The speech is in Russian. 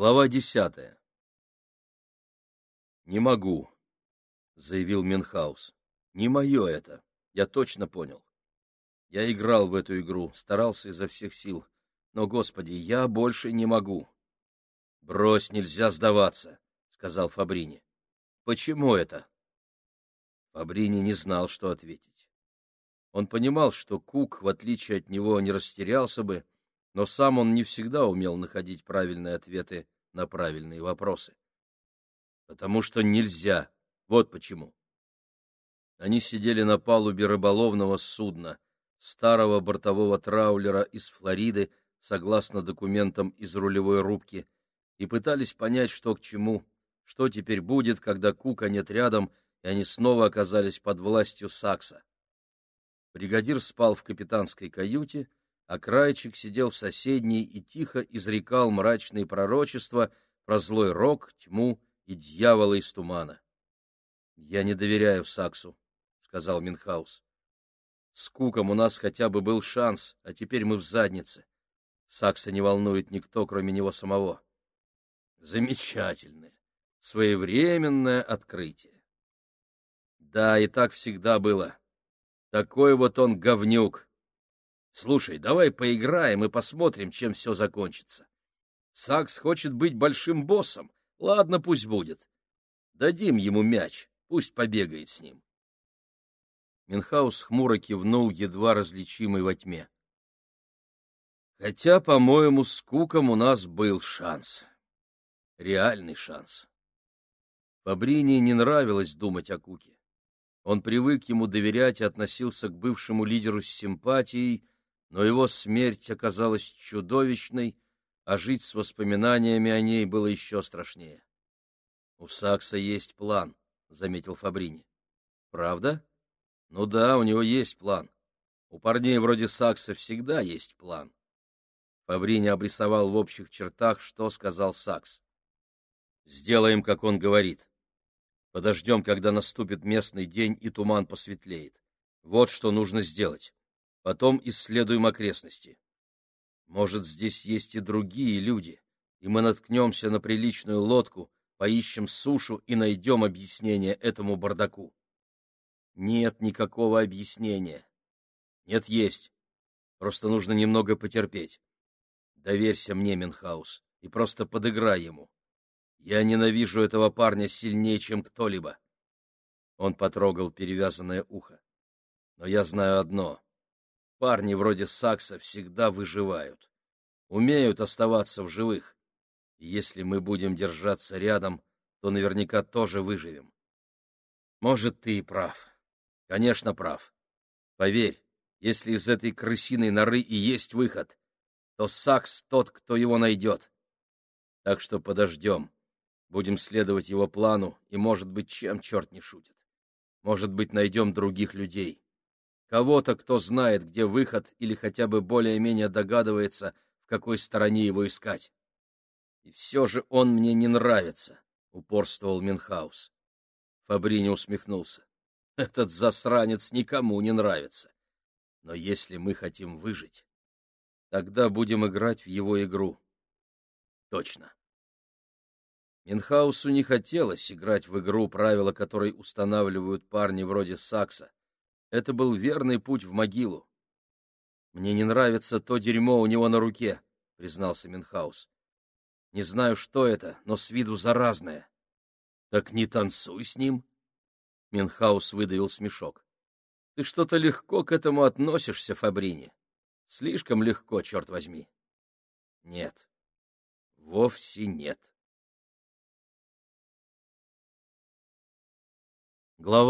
Глава десятая. «Не могу», — заявил Минхаус. «Не мое это, я точно понял. Я играл в эту игру, старался изо всех сил, но, Господи, я больше не могу». «Брось, нельзя сдаваться», — сказал Фабрини. «Почему это?» Фабрини не знал, что ответить. Он понимал, что Кук, в отличие от него, не растерялся бы, но сам он не всегда умел находить правильные ответы на правильные вопросы. Потому что нельзя. Вот почему. Они сидели на палубе рыболовного судна, старого бортового траулера из Флориды, согласно документам из рулевой рубки, и пытались понять, что к чему, что теперь будет, когда Кука нет рядом, и они снова оказались под властью Сакса. Бригадир спал в капитанской каюте, а Крайчик сидел в соседней и тихо изрекал мрачные пророчества про злой рок, тьму и дьявола из тумана. — Я не доверяю Саксу, — сказал Минхаус. — С Куком у нас хотя бы был шанс, а теперь мы в заднице. Сакса не волнует никто, кроме него самого. Замечательное, своевременное открытие. Да, и так всегда было. Такой вот он говнюк, Слушай, давай поиграем и посмотрим, чем все закончится. Сакс хочет быть большим боссом. Ладно, пусть будет. Дадим ему мяч, пусть побегает с ним. Минхаус хмуро кивнул, едва различимый во тьме. Хотя, по-моему, с Куком у нас был шанс. Реальный шанс. Фабрини не нравилось думать о Куке. Он привык ему доверять и относился к бывшему лидеру с симпатией, но его смерть оказалась чудовищной, а жить с воспоминаниями о ней было еще страшнее. — У Сакса есть план, — заметил Фабрини. — Правда? Ну да, у него есть план. У парней вроде Сакса всегда есть план. Фабрини обрисовал в общих чертах, что сказал Сакс. — Сделаем, как он говорит. Подождем, когда наступит местный день и туман посветлеет. Вот что нужно сделать. Потом исследуем окрестности. Может, здесь есть и другие люди, и мы наткнемся на приличную лодку, поищем сушу и найдем объяснение этому бардаку. Нет никакого объяснения. Нет, есть. Просто нужно немного потерпеть. Доверься мне, Минхаус, и просто подыграй ему. Я ненавижу этого парня сильнее, чем кто-либо. Он потрогал перевязанное ухо. Но я знаю одно. Парни вроде Сакса всегда выживают, умеют оставаться в живых. Если мы будем держаться рядом, то наверняка тоже выживем. Может, ты и прав. Конечно, прав. Поверь, если из этой крысиной норы и есть выход, то Сакс тот, кто его найдет. Так что подождем. Будем следовать его плану, и, может быть, чем черт не шутит. Может быть, найдем других людей кого-то, кто знает, где выход или хотя бы более-менее догадывается, в какой стороне его искать. И все же он мне не нравится, — упорствовал Минхаус. Фабрини усмехнулся. Этот засранец никому не нравится. Но если мы хотим выжить, тогда будем играть в его игру. Точно. Минхаусу не хотелось играть в игру, правила которой устанавливают парни вроде Сакса, это был верный путь в могилу. «Мне не нравится то дерьмо у него на руке», — признался Минхаус. «Не знаю, что это, но с виду заразное». «Так не танцуй с ним». Минхаус выдавил смешок. «Ты что-то легко к этому относишься, Фабрини. Слишком легко, черт возьми». «Нет, вовсе нет». Глава